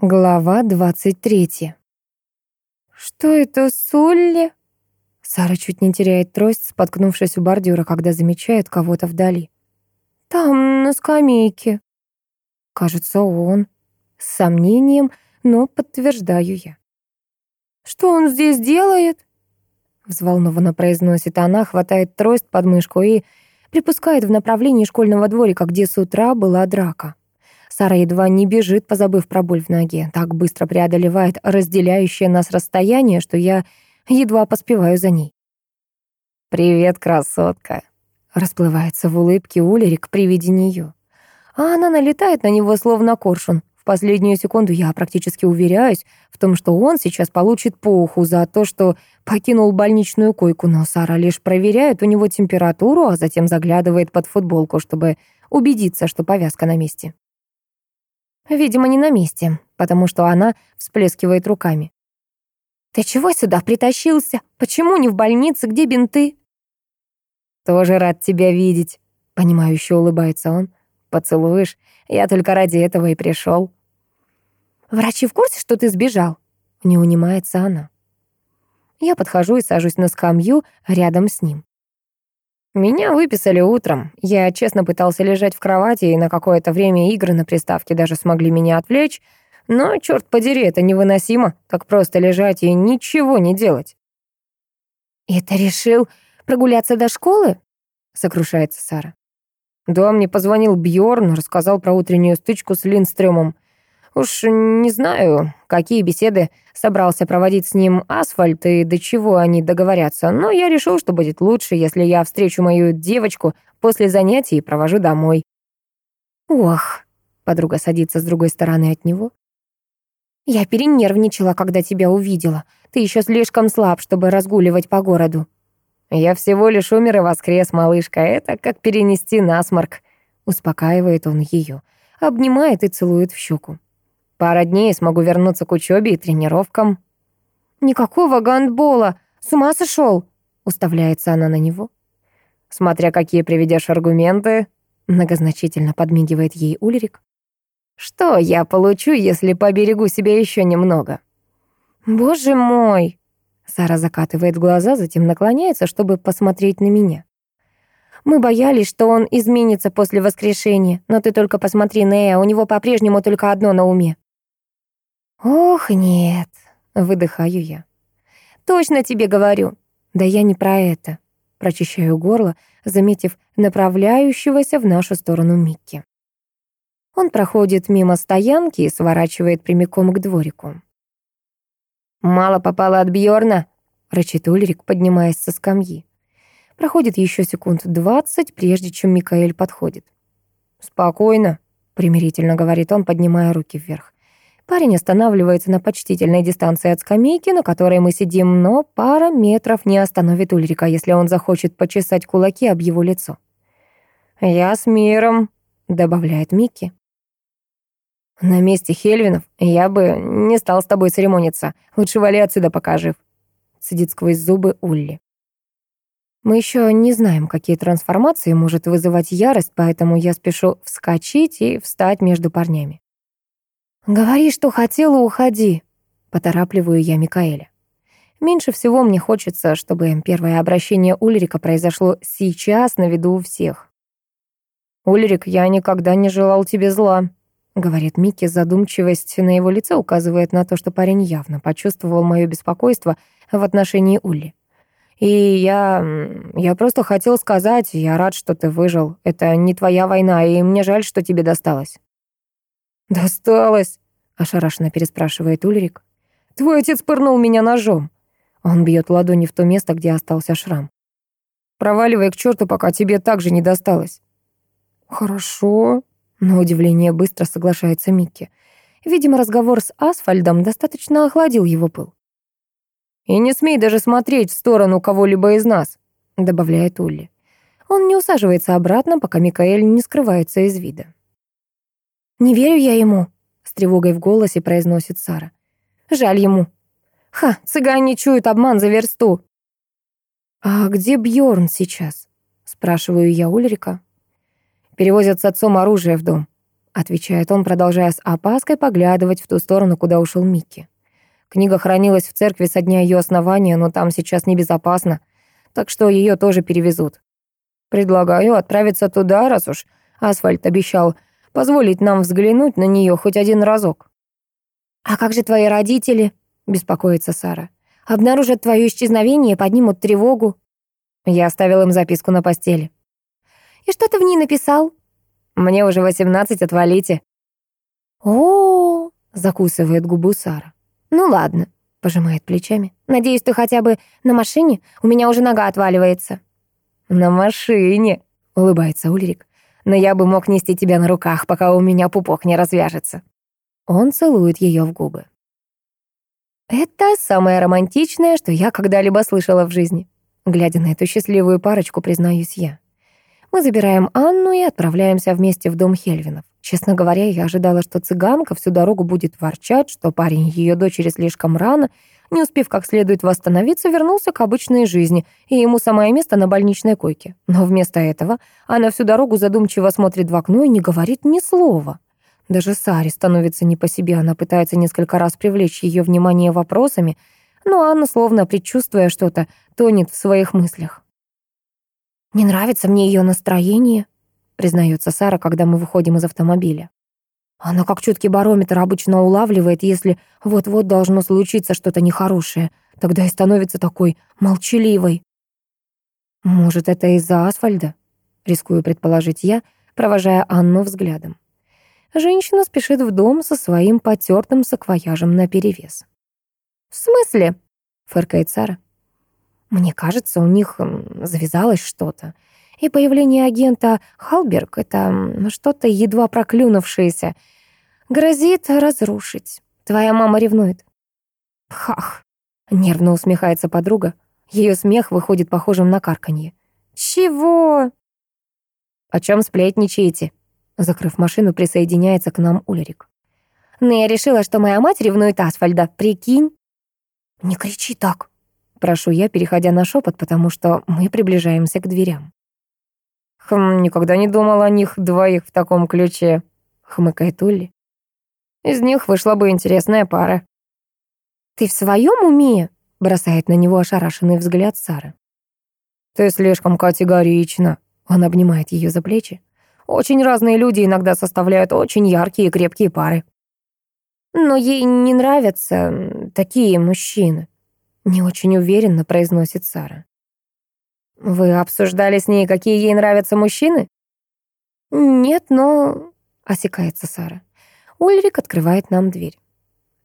Глава 23. «Что это, Сулли?» Сара чуть не теряет трость, споткнувшись у бордюра, когда замечает кого-то вдали. «Там, на скамейке». Кажется, он. С сомнением, но подтверждаю я. «Что он здесь делает?» Взволнованно произносит она, хватает трость под мышку и припускает в направлении школьного дворика, где с утра была драка. Сара едва не бежит, позабыв про боль в ноге. Так быстро преодолевает разделяющее нас расстояние, что я едва поспеваю за ней. «Привет, красотка!» Расплывается в улыбке Улерик при виде нее. А она налетает на него, словно коршун. В последнюю секунду я практически уверяюсь в том, что он сейчас получит поуху за то, что покинул больничную койку, но Сара лишь проверяет у него температуру, а затем заглядывает под футболку, чтобы убедиться, что повязка на месте. Видимо, не на месте, потому что она всплескивает руками. «Ты чего сюда притащился? Почему не в больнице? Где бинты?» «Тоже рад тебя видеть», — понимающе улыбается он. «Поцелуешь? Я только ради этого и пришел. «Врачи в курсе, что ты сбежал?» — не унимается она. Я подхожу и сажусь на скамью рядом с ним. Меня выписали утром. Я честно пытался лежать в кровати, и на какое-то время игры на приставке даже смогли меня отвлечь. Но, черт подери, это невыносимо, как просто лежать и ничего не делать. «И ты решил прогуляться до школы?» — сокрушается Сара. «Да, мне позвонил Бьорн, рассказал про утреннюю стычку с Линстрёмом. Уж не знаю, какие беседы собрался проводить с ним асфальт и до чего они договорятся, но я решил, что будет лучше, если я встречу мою девочку после занятий и провожу домой. «Ох», — подруга садится с другой стороны от него. «Я перенервничала, когда тебя увидела. Ты еще слишком слаб, чтобы разгуливать по городу». «Я всего лишь умер и воскрес, малышка. Это как перенести насморк», — успокаивает он ее, обнимает и целует в щеку. Пара дней, смогу вернуться к учебе и тренировкам». «Никакого гандбола! С ума сошел!» — уставляется она на него. «Смотря какие приведешь аргументы», — многозначительно подмигивает ей Ульрик. «Что я получу, если поберегу себя еще немного?» «Боже мой!» Сара закатывает глаза, затем наклоняется, чтобы посмотреть на меня. «Мы боялись, что он изменится после воскрешения, но ты только посмотри, на Нея, у него по-прежнему только одно на уме». «Ох, нет», — выдыхаю я. «Точно тебе говорю». «Да я не про это». Прочищаю горло, заметив направляющегося в нашу сторону Микки. Он проходит мимо стоянки и сворачивает прямиком к дворику. «Мало попало от Бьорна, рычит Ульрик, поднимаясь со скамьи. Проходит еще секунд двадцать, прежде чем Микаэль подходит. «Спокойно», — примирительно говорит он, поднимая руки вверх. Парень останавливается на почтительной дистанции от скамейки, на которой мы сидим, но пара метров не остановит Ульрика, если он захочет почесать кулаки об его лицо. «Я с миром», — добавляет Микки. «На месте Хельвинов я бы не стал с тобой церемониться. Лучше вали отсюда, пока жив», — сидит сквозь зубы Улли. Мы еще не знаем, какие трансформации может вызывать ярость, поэтому я спешу вскочить и встать между парнями. «Говори, что хотела, уходи», — поторапливаю я Микаэля. Меньше всего мне хочется, чтобы первое обращение Ульрика произошло сейчас на виду у всех. «Ульрик, я никогда не желал тебе зла», — говорит Микки. Задумчивость на его лице указывает на то, что парень явно почувствовал мое беспокойство в отношении Ули. «И я... я просто хотел сказать, я рад, что ты выжил. Это не твоя война, и мне жаль, что тебе досталось». «Досталось?» — ошарашенно переспрашивает Ульрик. «Твой отец пырнул меня ножом». Он бьет ладони в то место, где остался шрам. «Проваливай к черту, пока тебе так же не досталось». «Хорошо», — на удивление быстро соглашается Микки. Видимо, разговор с Асфальдом достаточно охладил его пыл. «И не смей даже смотреть в сторону кого-либо из нас», — добавляет Улли. Он не усаживается обратно, пока Микаэль не скрывается из вида. «Не верю я ему», — с тревогой в голосе произносит Сара. «Жаль ему». «Ха, цыгане чуют обман за версту». «А где Бьорн сейчас?» — спрашиваю я Ульрика. «Перевозят с отцом оружие в дом», — отвечает он, продолжая с опаской поглядывать в ту сторону, куда ушел Микки. Книга хранилась в церкви со дня ее основания, но там сейчас небезопасно, так что ее тоже перевезут. Предлагаю отправиться туда, раз уж Асфальт обещал позволить нам взглянуть на нее хоть один разок». «А как же твои родители?» — беспокоится Сара. «Обнаружат твое исчезновение и поднимут тревогу». Я оставил им записку на постели. «И что ты в ней написал?» «Мне уже восемнадцать, отвалите». «О-о-о!» — закусывает губу Сара. «Ну ладно», — пожимает плечами. «Надеюсь, ты хотя бы на машине? У меня уже нога отваливается». «На машине», — улыбается Ульрик но я бы мог нести тебя на руках, пока у меня пупок не развяжется». Он целует ее в губы. «Это самое романтичное, что я когда-либо слышала в жизни», глядя на эту счастливую парочку, признаюсь я. Мы забираем Анну и отправляемся вместе в дом Хельвинов. Честно говоря, я ожидала, что цыганка всю дорогу будет ворчать, что парень ее дочери слишком рано не успев как следует восстановиться, вернулся к обычной жизни, и ему самое место на больничной койке. Но вместо этого она всю дорогу задумчиво смотрит в окно и не говорит ни слова. Даже Саре становится не по себе, она пытается несколько раз привлечь ее внимание вопросами, но Анна, словно предчувствуя что-то, тонет в своих мыслях. «Не нравится мне ее настроение», — признается Сара, когда мы выходим из автомобиля. Она как чуткий барометр обычно улавливает, если вот-вот должно случиться что-то нехорошее. Тогда и становится такой молчаливой. Может, это из-за асфальда? Рискую предположить я, провожая Анну взглядом. Женщина спешит в дом со своим потертым саквояжем наперевес. «В смысле?» — фыркает Сара. «Мне кажется, у них завязалось что-то и появление агента Халберг, это что-то едва проклюнувшееся, грозит разрушить. Твоя мама ревнует». «Хах!» — нервно усмехается подруга. Ее смех выходит похожим на карканье. «Чего?» «О чем сплетничаете?» Закрыв машину, присоединяется к нам Улерик. «Но ну, я решила, что моя мать ревнует Асфальда, прикинь?» «Не кричи так!» Прошу я, переходя на шепот, потому что мы приближаемся к дверям. Хм, никогда не думал о них двоих в таком ключе», — хмыкает Улли. «Из них вышла бы интересная пара». «Ты в своем уме?» — бросает на него ошарашенный взгляд Сара. «Ты слишком категорично. он обнимает ее за плечи. «Очень разные люди иногда составляют очень яркие и крепкие пары». «Но ей не нравятся такие мужчины», — не очень уверенно произносит Сара. «Вы обсуждали с ней, какие ей нравятся мужчины?» «Нет, но...» — осекается Сара. Ульрик открывает нам дверь.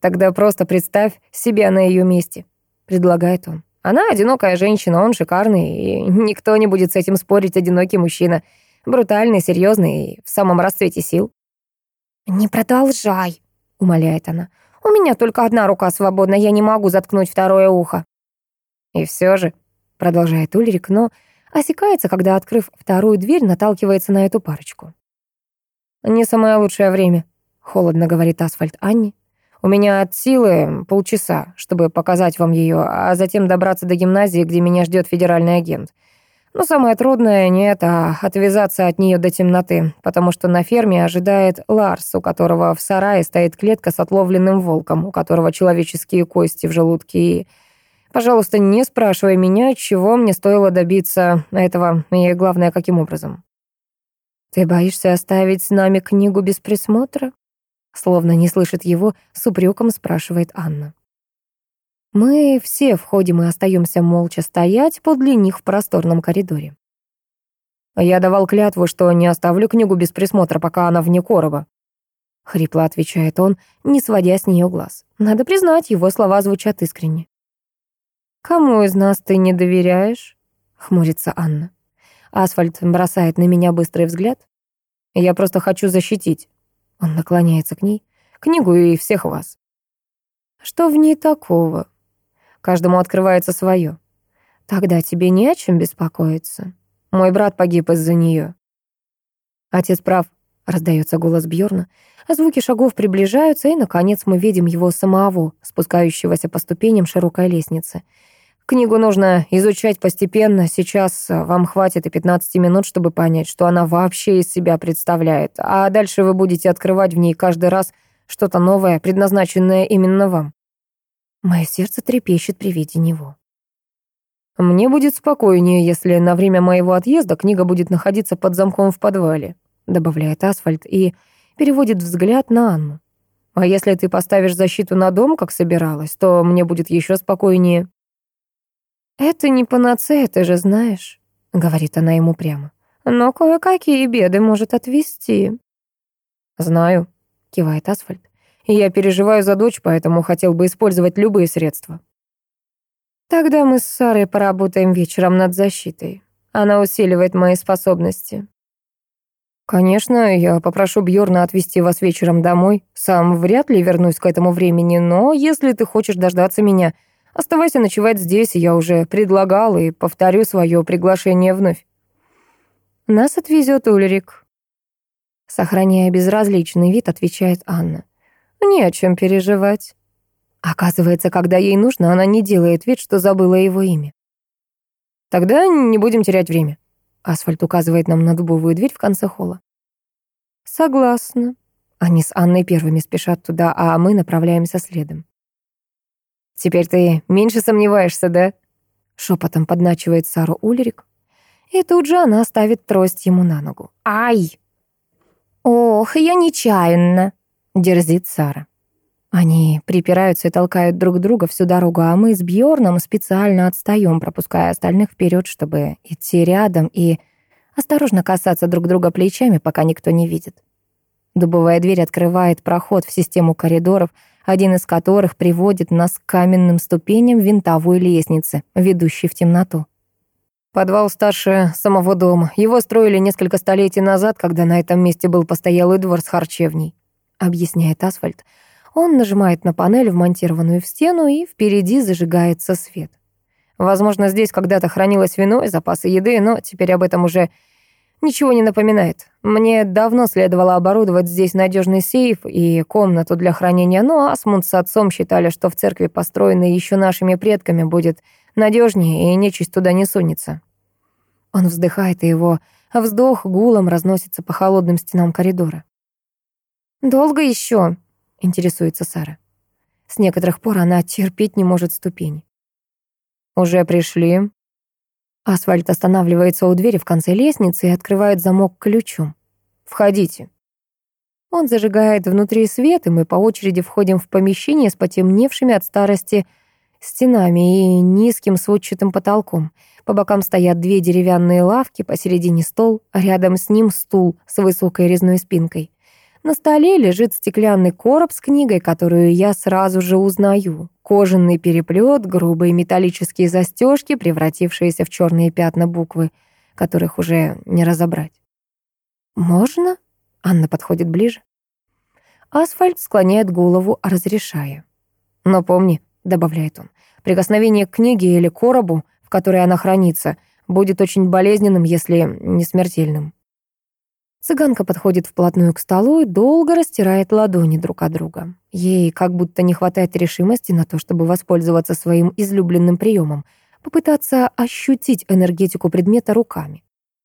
«Тогда просто представь себя на ее месте», — предлагает он. «Она одинокая женщина, он шикарный, и никто не будет с этим спорить одинокий мужчина. Брутальный, серьезный и в самом расцвете сил». «Не продолжай», — умоляет она. «У меня только одна рука свободна, я не могу заткнуть второе ухо». «И все же», продолжает Ульрик, но осекается, когда, открыв вторую дверь, наталкивается на эту парочку. «Не самое лучшее время», — холодно говорит асфальт Анни. «У меня от силы полчаса, чтобы показать вам ее, а затем добраться до гимназии, где меня ждет федеральный агент. Но самое трудное не это, а отвязаться от нее до темноты, потому что на ферме ожидает Ларс, у которого в сарае стоит клетка с отловленным волком, у которого человеческие кости в желудке и Пожалуйста, не спрашивай меня, чего мне стоило добиться этого, и главное, каким образом. Ты боишься оставить с нами книгу без присмотра? Словно не слышит его, с упреком спрашивает Анна. Мы все входим и остаемся молча стоять подле них в просторном коридоре. «Я давал клятву, что не оставлю книгу без присмотра, пока она вне короба», — хрипло отвечает он, не сводя с нее глаз. Надо признать, его слова звучат искренне. «Кому из нас ты не доверяешь?» — хмурится Анна. Асфальт бросает на меня быстрый взгляд. «Я просто хочу защитить». Он наклоняется к ней. «Книгу и всех вас». «Что в ней такого?» Каждому открывается свое. Тогда тебе не о чем беспокоиться. Мой брат погиб из-за нее. Отец прав, раздается голос Бьорна. Звуки шагов приближаются, и, наконец, мы видим его самого, спускающегося по ступеням широкой лестницы. Книгу нужно изучать постепенно. Сейчас э, вам хватит и 15 минут, чтобы понять, что она вообще из себя представляет. А дальше вы будете открывать в ней каждый раз что-то новое, предназначенное именно вам. Мое сердце трепещет при виде него. Мне будет спокойнее, если на время моего отъезда книга будет находиться под замком в подвале, добавляет Асфальт и переводит взгляд на Анну. А если ты поставишь защиту на дом, как собиралась, то мне будет еще спокойнее. «Это не панацея, ты же знаешь», — говорит она ему прямо. «Но кое-какие беды может отвести». «Знаю», — кивает Асфальт. «Я переживаю за дочь, поэтому хотел бы использовать любые средства». «Тогда мы с Сарой поработаем вечером над защитой. Она усиливает мои способности». «Конечно, я попрошу Бьорна отвезти вас вечером домой. Сам вряд ли вернусь к этому времени, но если ты хочешь дождаться меня, Оставайся ночевать здесь, я уже предлагал и повторю свое приглашение вновь. Нас отвезет Ульрик. Сохраняя безразличный вид, отвечает Анна. Не о чем переживать. Оказывается, когда ей нужно, она не делает вид, что забыла его имя. Тогда не будем терять время. Асфальт указывает нам на дубовую дверь в конце холла. Согласна. Они с Анной первыми спешат туда, а мы направляемся следом теперь ты меньше сомневаешься, да?» Шепотом подначивает Сару Ульрик. И тут же она ставит трость ему на ногу. «Ай!» «Ох, я нечаянно!» — дерзит Сара. Они припираются и толкают друг друга всю дорогу, а мы с Бьорном специально отстаем, пропуская остальных вперед, чтобы идти рядом и осторожно касаться друг друга плечами, пока никто не видит. Дубовая дверь открывает проход в систему коридоров — один из которых приводит нас к каменным ступеням винтовой лестницы, ведущей в темноту. Подвал старше самого дома. Его строили несколько столетий назад, когда на этом месте был постоялый двор с харчевней, объясняет асфальт. Он нажимает на панель, вмонтированную в стену, и впереди зажигается свет. Возможно, здесь когда-то хранилось вино и запасы еды, но теперь об этом уже Ничего не напоминает. Мне давно следовало оборудовать здесь надежный сейф и комнату для хранения, но ну, Асмунд с отцом считали, что в церкви, построенной еще нашими предками, будет надежнее и нечисть туда не сунется. Он вздыхает, и его вздох гулом разносится по холодным стенам коридора. «Долго еще?» — интересуется Сара. С некоторых пор она терпеть не может ступени. «Уже пришли?» Асфальт останавливается у двери в конце лестницы и открывает замок ключом. «Входите». Он зажигает внутри свет, и мы по очереди входим в помещение с потемневшими от старости стенами На столе лежит стеклянный короб с книгой, которую я сразу же узнаю. Кожаный переплет, грубые металлические застежки, превратившиеся в черные пятна буквы, которых уже не разобрать. «Можно?» — Анна подходит ближе. Асфальт склоняет голову, разрешая. «Но помни», — добавляет он, — «прикосновение к книге или коробу, в которой она хранится, будет очень болезненным, если не смертельным». Цыганка подходит вплотную к столу и долго растирает ладони друг от друга. Ей как будто не хватает решимости на то, чтобы воспользоваться своим излюбленным приемом — попытаться ощутить энергетику предмета руками.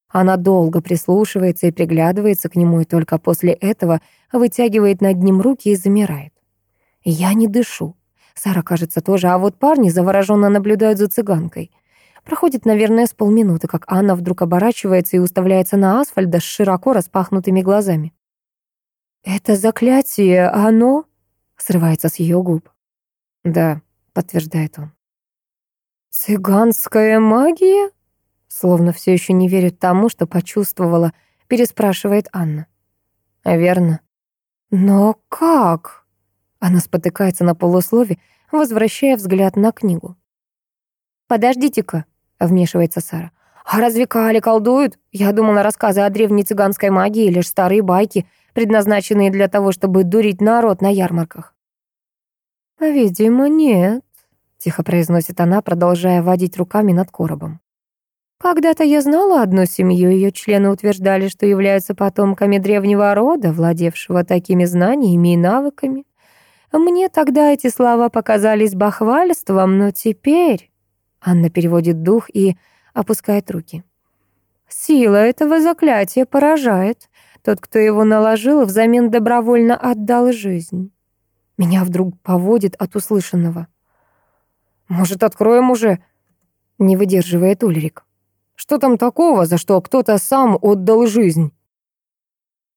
Она долго прислушивается и приглядывается к нему, и только после этого вытягивает над ним руки и замирает. «Я не дышу». Сара, кажется, тоже, а вот парни завороженно наблюдают за цыганкой — Проходит, наверное, с полминуты, как Анна вдруг оборачивается и уставляется на асфальт с широко распахнутыми глазами. «Это заклятие, оно?» — срывается с ее губ. «Да», — подтверждает он. «Цыганская магия?» Словно все еще не верит тому, что почувствовала, переспрашивает Анна. «Верно». «Но как?» Она спотыкается на полуслове, возвращая взгляд на книгу. «Подождите-ка», вмешивается Сара. «А разве Кали колдуют? Я думала, рассказы о древней цыганской магии — лишь старые байки, предназначенные для того, чтобы дурить народ на ярмарках». «Видимо, нет», — тихо произносит она, продолжая водить руками над коробом. «Когда-то я знала одну семью, ее члены утверждали, что являются потомками Анна переводит дух и опускает руки. «Сила этого заклятия поражает. Тот, кто его наложил, взамен добровольно отдал жизнь». Меня вдруг поводит от услышанного. «Может, откроем уже?» — не выдерживает Ульрик. «Что там такого, за что кто-то сам отдал жизнь?»